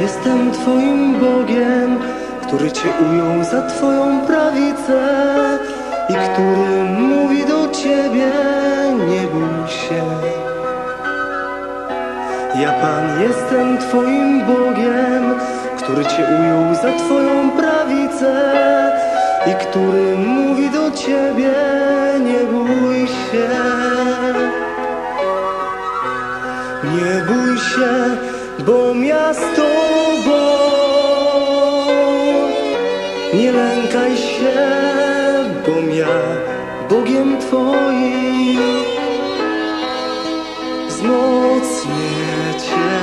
jestem Twoim Bogiem, który Cię ujął za Twoją prawicę i który mówi do Ciebie, nie bój się. Ja Pan jestem Twoim Bogiem, który Cię ujął za Twoją prawicę i który mówi do Ciebie, nie bój się. Nie bój się, bo ja z Tobą. Nie lękaj się, bo ja Bogiem Twoim wzmocnię Cię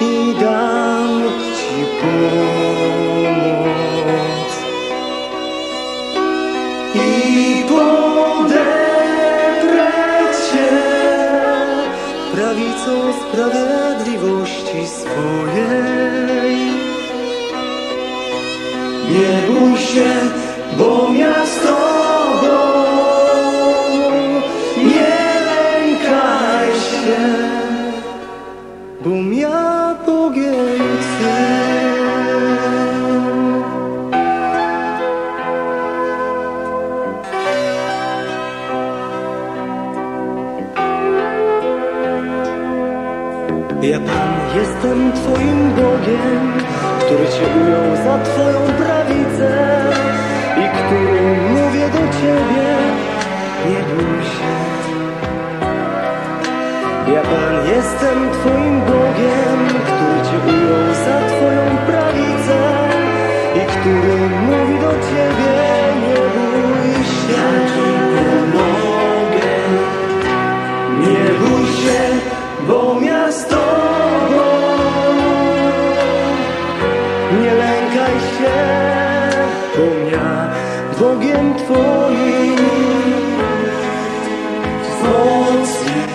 i dam Ci pomoc i podeprę prawicą sprawiedliwości swojej. Nie bój się, bo ja Ja Pan jestem Twoim Bogiem, który Cię ujął za Twoją prawicę i który mówię do Ciebie, nie bój się. Ja Pan jestem Twoim Nie lękaj się, bo ja Bogiem Twoim